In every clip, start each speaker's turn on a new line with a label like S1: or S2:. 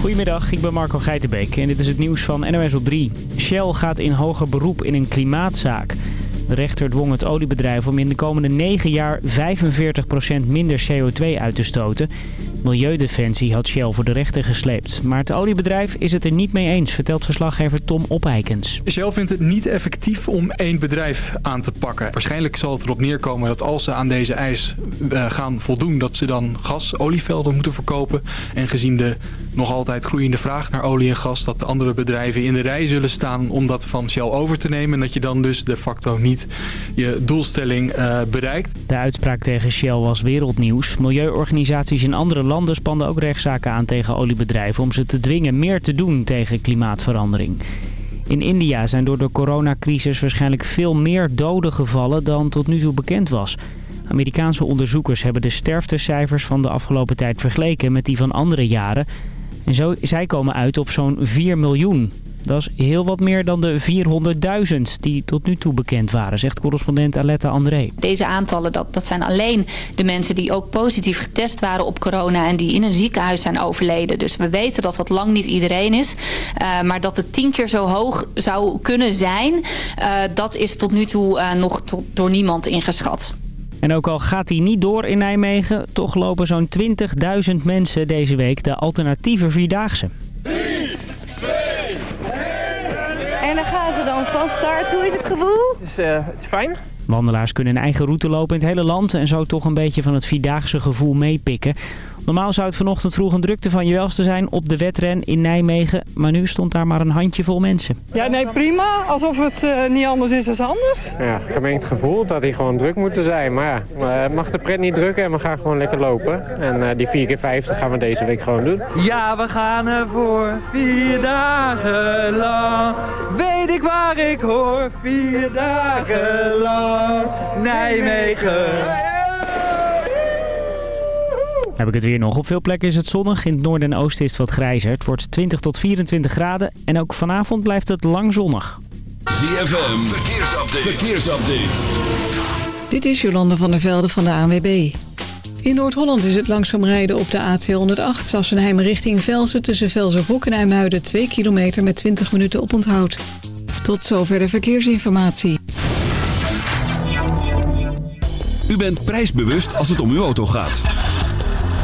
S1: Goedemiddag, ik ben Marco Geitenbeek en dit is het nieuws van NOS op 3. Shell gaat in hoger beroep in een klimaatzaak. De rechter dwong het oliebedrijf om in de komende 9 jaar 45% minder CO2 uit te stoten. Milieudefensie had Shell voor de rechter gesleept. Maar het oliebedrijf is het er niet mee eens, vertelt verslaggever Tom Opeikens.
S2: Shell vindt het niet effectief om één bedrijf aan te pakken. Waarschijnlijk zal het erop neerkomen dat als ze aan deze eis uh, gaan voldoen... dat ze dan gas, olievelden moeten verkopen. En gezien de nog altijd groeiende vraag naar olie en gas... dat de andere bedrijven in de rij zullen staan om dat van Shell over te nemen... en dat je dan dus de facto niet je doelstelling uh, bereikt.
S1: De uitspraak tegen Shell was wereldnieuws. Milieuorganisaties in andere landen spannen ook rechtszaken aan tegen oliebedrijven... om ze te dwingen meer te doen tegen klimaatverandering. In India zijn door de coronacrisis waarschijnlijk veel meer doden gevallen dan tot nu toe bekend was. Amerikaanse onderzoekers hebben de sterftecijfers van de afgelopen tijd vergeleken met die van andere jaren. En zo, zij komen uit op zo'n 4 miljoen. Dat is heel wat meer dan de 400.000 die tot nu toe bekend waren, zegt correspondent Aletta André.
S3: Deze aantallen, dat, dat zijn alleen de mensen die ook positief getest waren op corona... en die in een ziekenhuis zijn overleden. Dus we weten dat dat lang niet iedereen is. Uh, maar dat het tien keer zo hoog zou kunnen zijn... Uh, dat is tot nu toe uh, nog tot, door niemand ingeschat.
S1: En ook al gaat hij niet door in Nijmegen... toch lopen zo'n 20.000 mensen deze week de alternatieve Vierdaagse.
S4: En dan gaan ze dan van start. Hoe is het gevoel?
S5: Het is, uh, het is fijn.
S1: Wandelaars kunnen een eigen route lopen in het hele land... en zo toch een beetje van het Vierdaagse gevoel meepikken. Normaal zou het vanochtend vroeg een drukte van je welste zijn op de wedren in Nijmegen. Maar nu stond daar maar een handjevol mensen.
S4: Ja, nee, prima. Alsof het uh, niet anders is dan anders.
S5: Ja, gemengd gevoel dat hij gewoon druk moet zijn. Maar ja, uh, mag de pret niet drukken en we gaan gewoon lekker lopen. En uh, die 4 keer 50 gaan we deze week gewoon doen.
S6: Ja, we gaan ervoor. Vier dagen lang. Weet ik waar ik hoor. Vier dagen lang. Nijmegen.
S1: Heb ik het weer nog. Op veel plekken is het zonnig. In het noorden en oosten is het wat grijzer. Het wordt 20 tot 24 graden. En ook vanavond blijft het lang zonnig.
S7: ZFM, verkeersupdate. verkeersupdate.
S8: Dit is Jolande van der Velde van de ANWB. In Noord-Holland is het langzaam rijden op de A208 Sassenheim richting Velsen... tussen Velzerbroek en IJmuiden 2 kilometer met 20 minuten op onthoud. Tot zover de verkeersinformatie.
S7: U bent prijsbewust als het om uw auto gaat.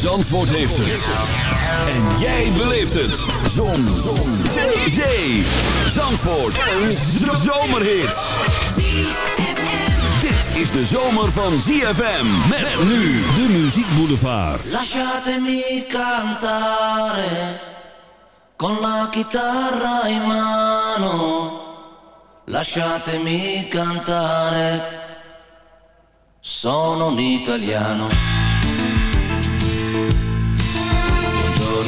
S7: Zandvoort heeft het. En jij beleeft het. Zon. Zon. Zee. Zee. Zandvoort. Een zomerhit. Dit is de zomer van ZFM. Met nu de Muziek Boulevard.
S9: Lasciatemi cantare con la chitarra in mano. Lasciatemi cantare. Sono un italiano.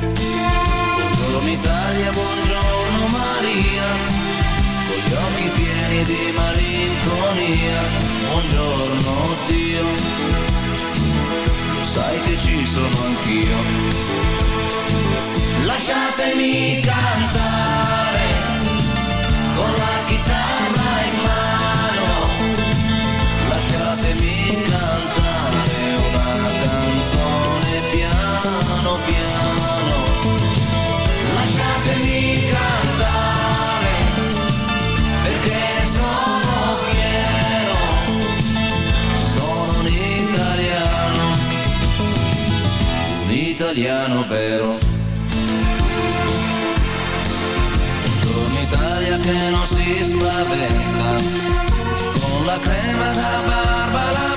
S9: Buongiorno Italia, buongiorno Maria, con gli occhi pieni di malinconia, buongiorno Dio, sai che ci sono anch'io. Lasciatemi cantare vero. Buongiorno Italia che non si spaventa, con la crema da barba la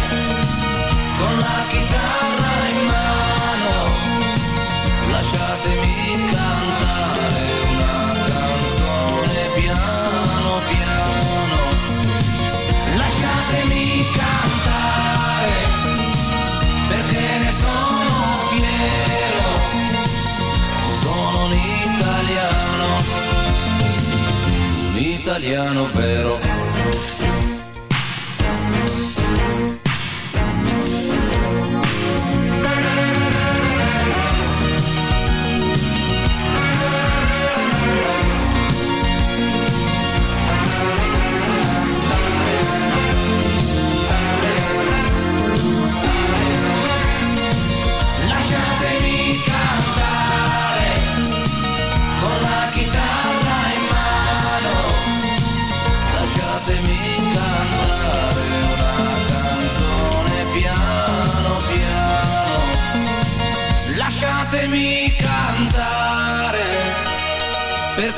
S9: italiano vero.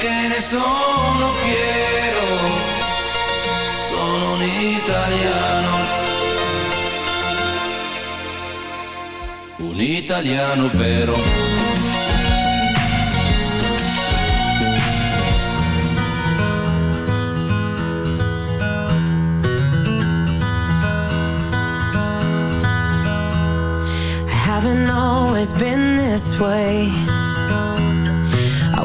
S9: Perché ne sono fiero. Sono un italiano. Un italiano vero.
S10: Haven't always been this way.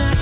S10: I can't teach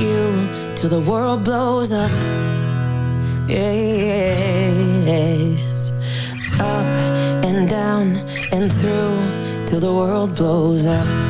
S10: you till the world blows up. Yes. Up and down and through till the world blows up.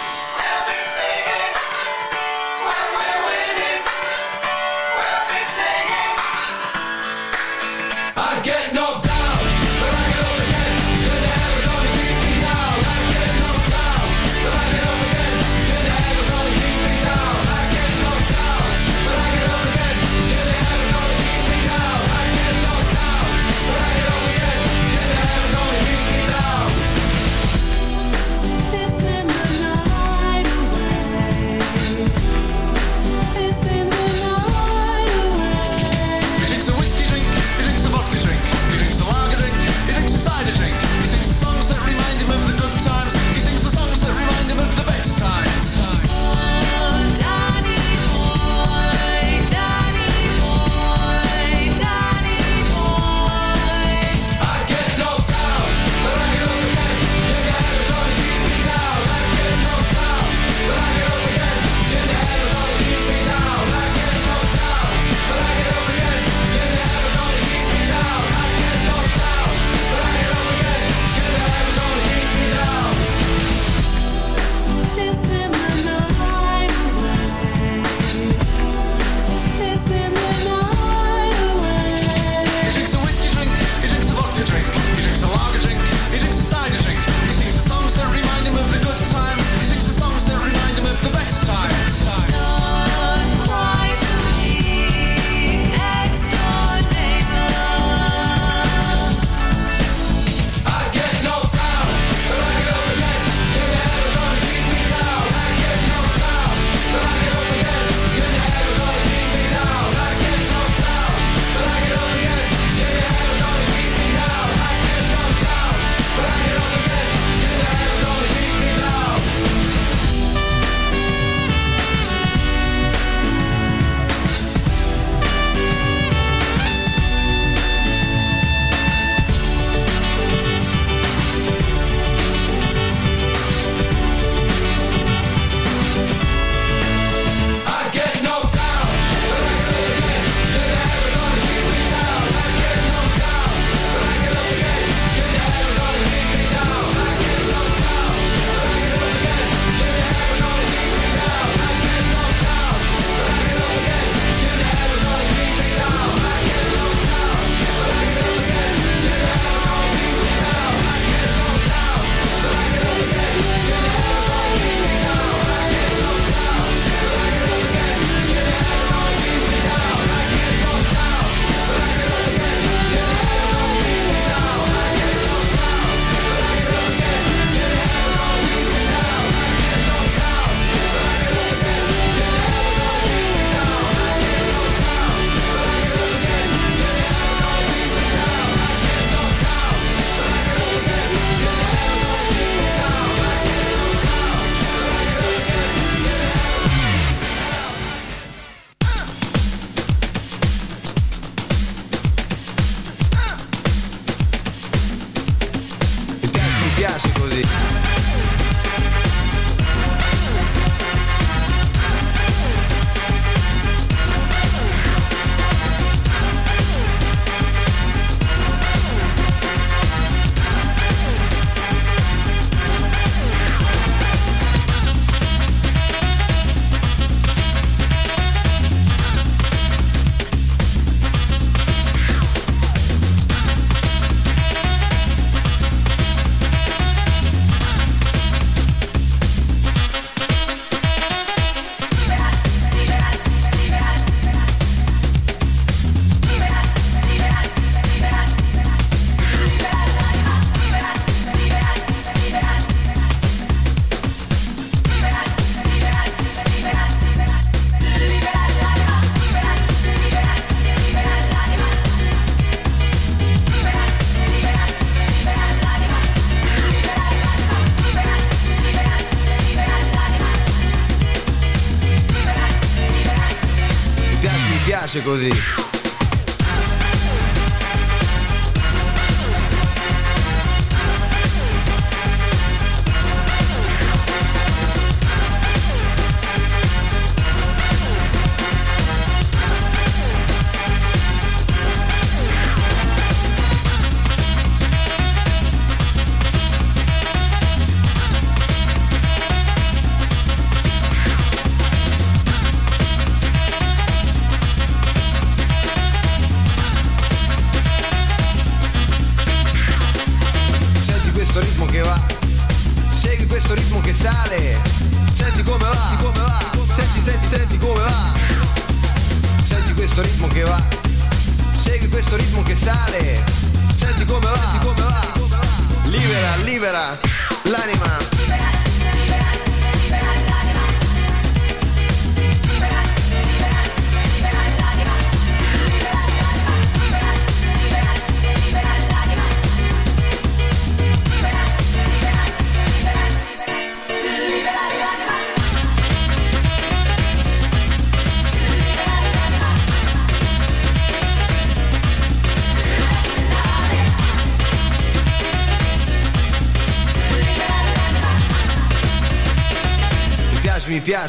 S11: piace così.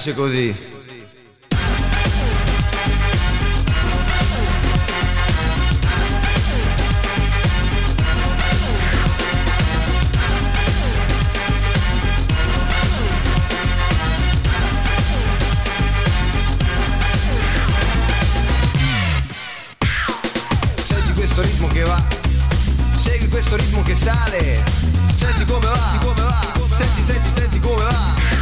S11: piace così. sale. Senti come va, come va. Senti, senti, senti come va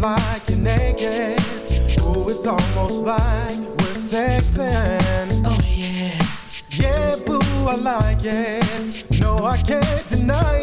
S12: like you're naked. Oh, it's almost like we're sexing. Oh, yeah. Yeah, boo, I like it. No, I can't deny it.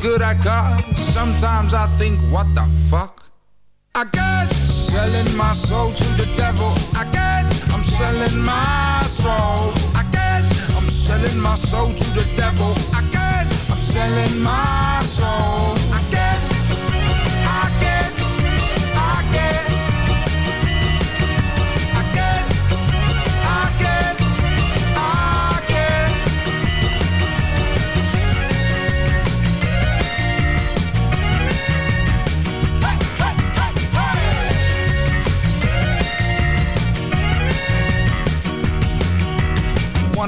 S12: Good
S13: I
S14: got, sometimes I think, what the fuck?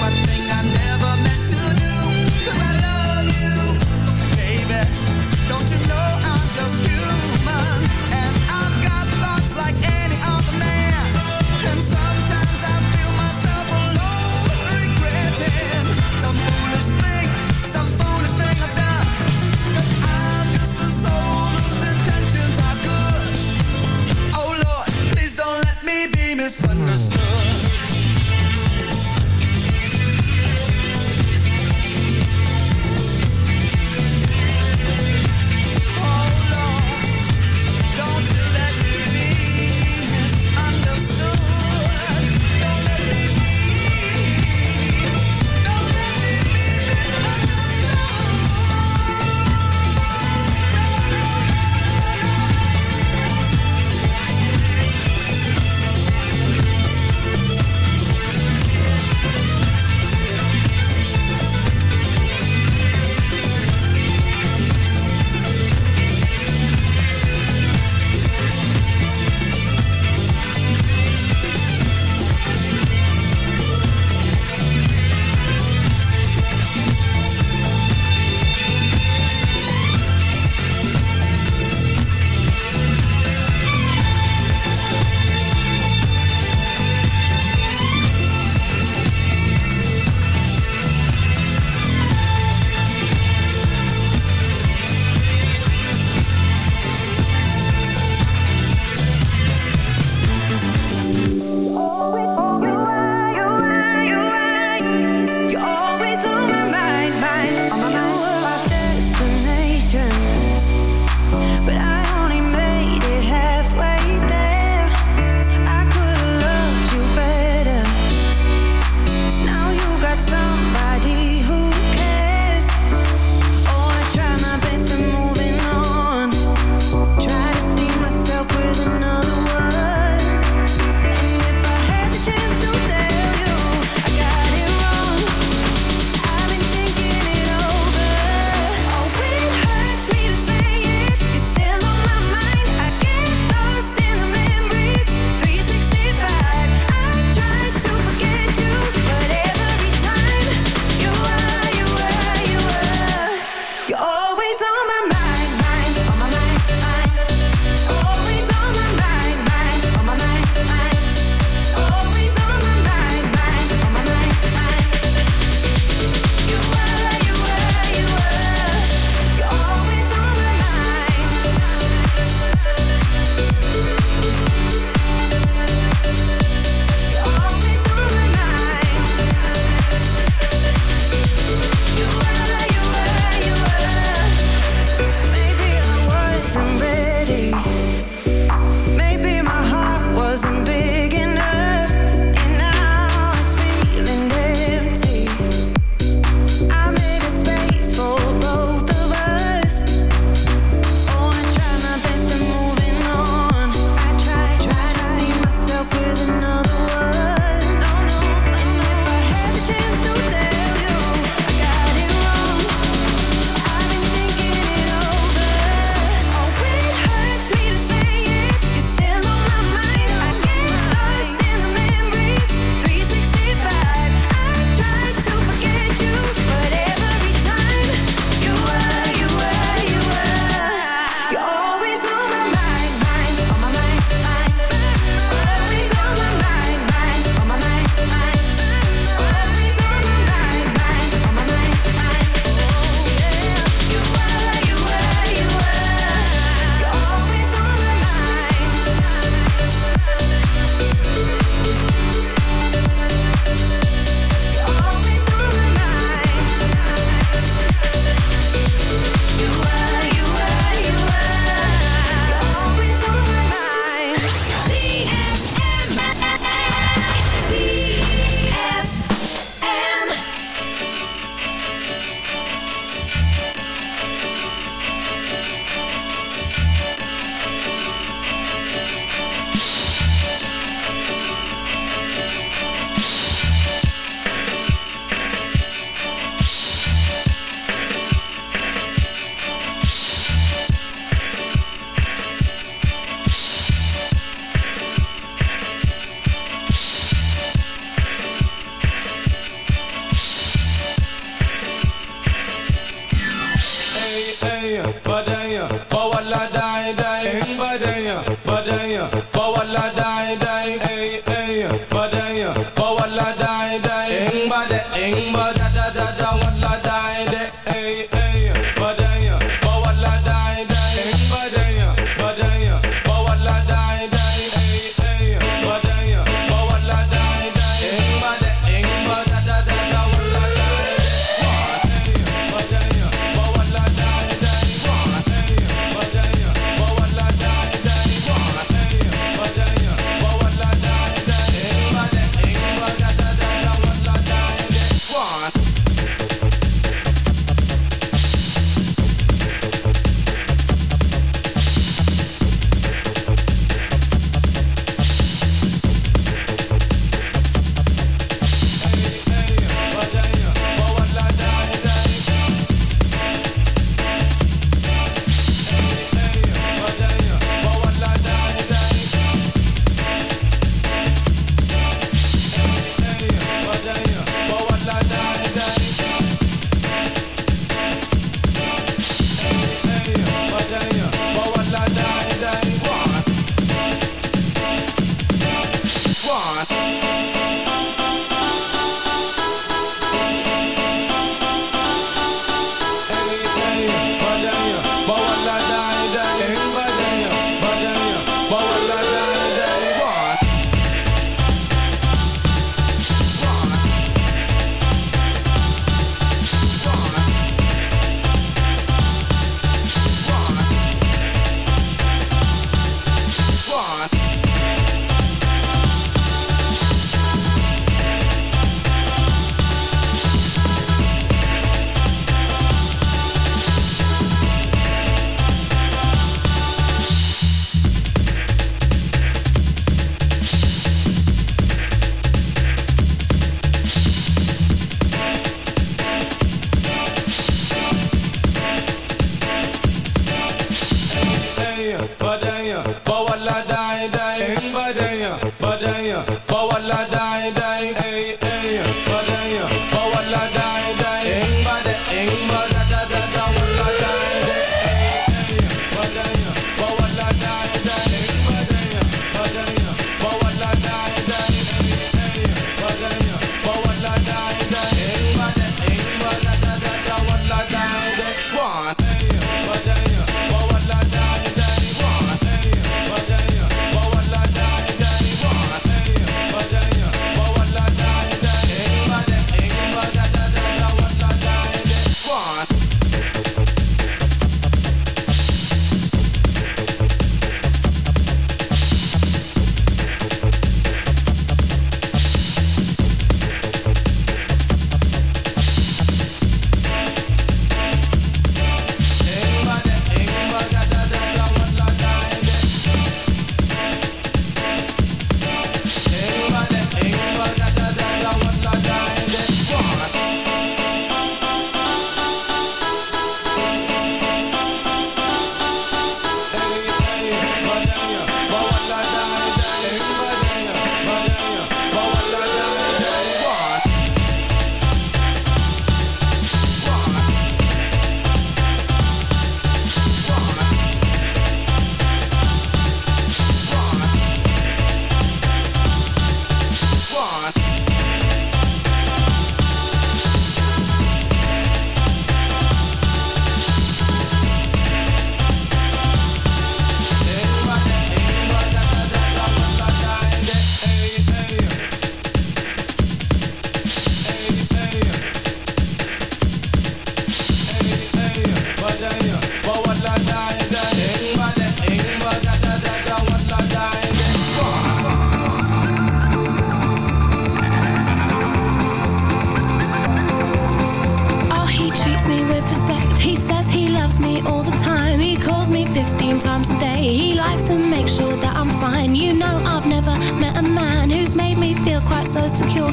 S15: my thing.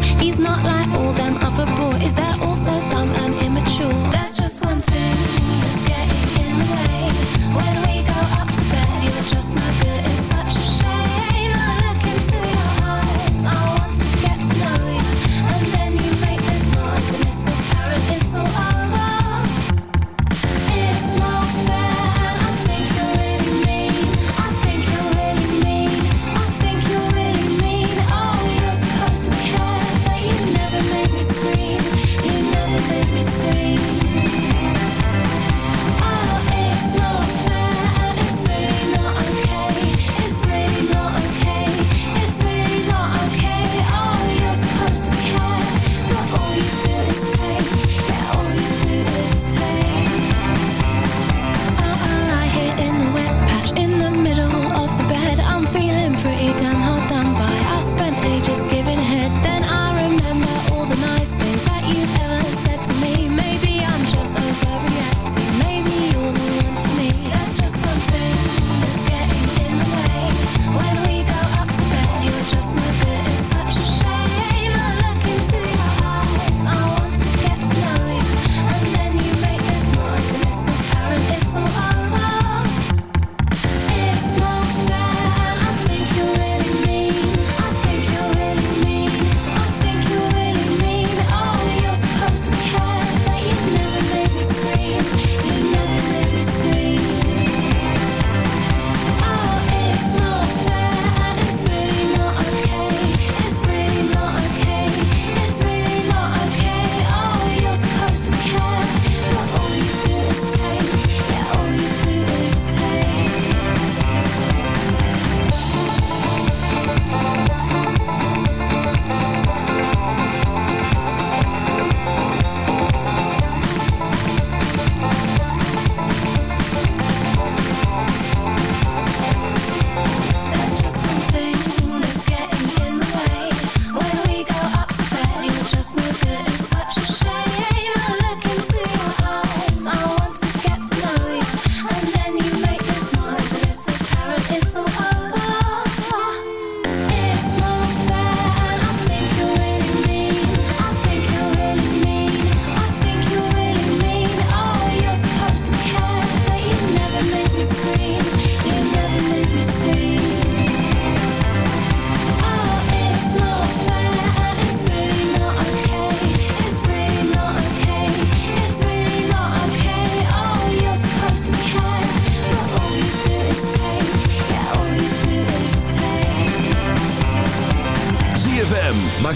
S15: He's not like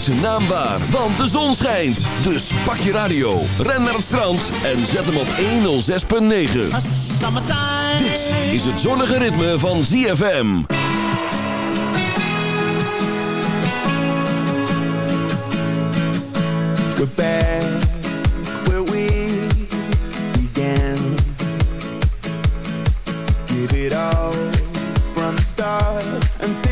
S7: Zijn naam waar, want de zon schijnt. Dus pak je radio, ren naar het strand en zet hem op 106.9. Dit is het zonnige ritme van ZFM.
S16: We're back where we began. Give it all from the start until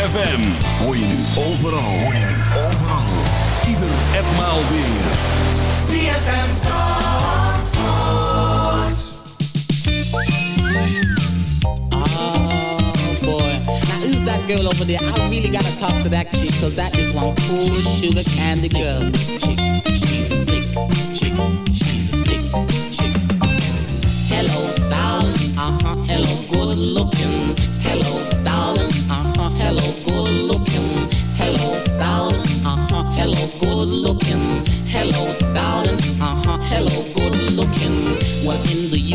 S7: ZFM. Hoor je nu overal, hoor je nu overal. Ieder en maal weer.
S16: ZFM Zandvoort.
S17: Oh boy. Now who's that girl over there? I really gotta talk to that chick, cause that is one cool sugar candy girl. Chick, she's a slick chick, she's a slick chick. Hello, darling, uh-huh, hello, good looking.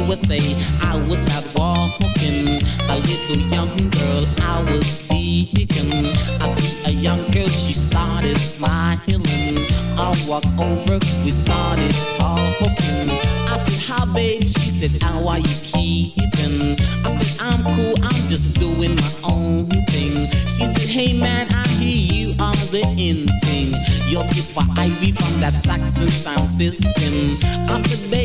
S17: I was out walking. A little young girl I was seeking. I see a young girl, she started smiling. I walk over, we started talking. I said, hi babe, she said, how are you keeping? I said, I'm cool, I'm just doing my own thing. She said, hey man, I hear you are the in thing. Your tip for Ivy from that Saxon sound system. I said, babe,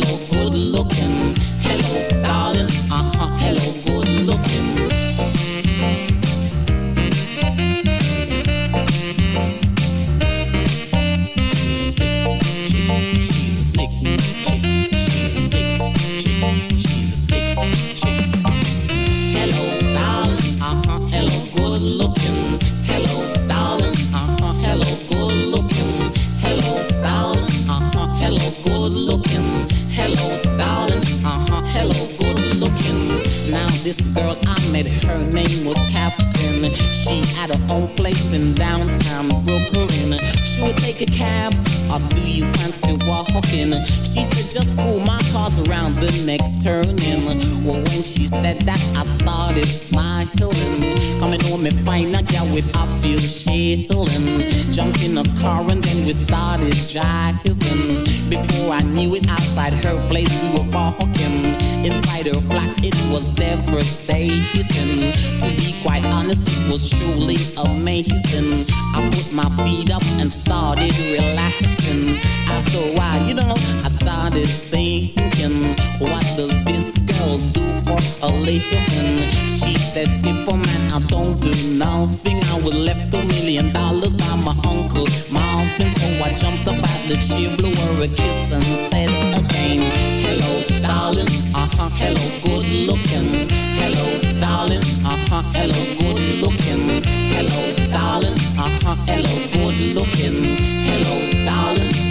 S17: next turning. Well, when she said that, I started smiling. Coming home and find a girl with I feel shilling. Jumped in a car and then we started driving. Before I knew it, outside her place we were walking. Inside her flat, it was devastating. To be quite honest, it was truly amazing. I put my feet up and started relaxing. After a while, you know, I started thinking, what does this girl do for a living? She said, Tipper man, I don't do nothing. I was left a million dollars by my uncle, mountain. So I jumped up at the chair, blew her a kiss and said again, hello, darling, uh-huh, hello, good looking. Hello, darling, uh-huh, hello, good looking. Hello, darling, uh-huh, hello, good looking. Hello, darling,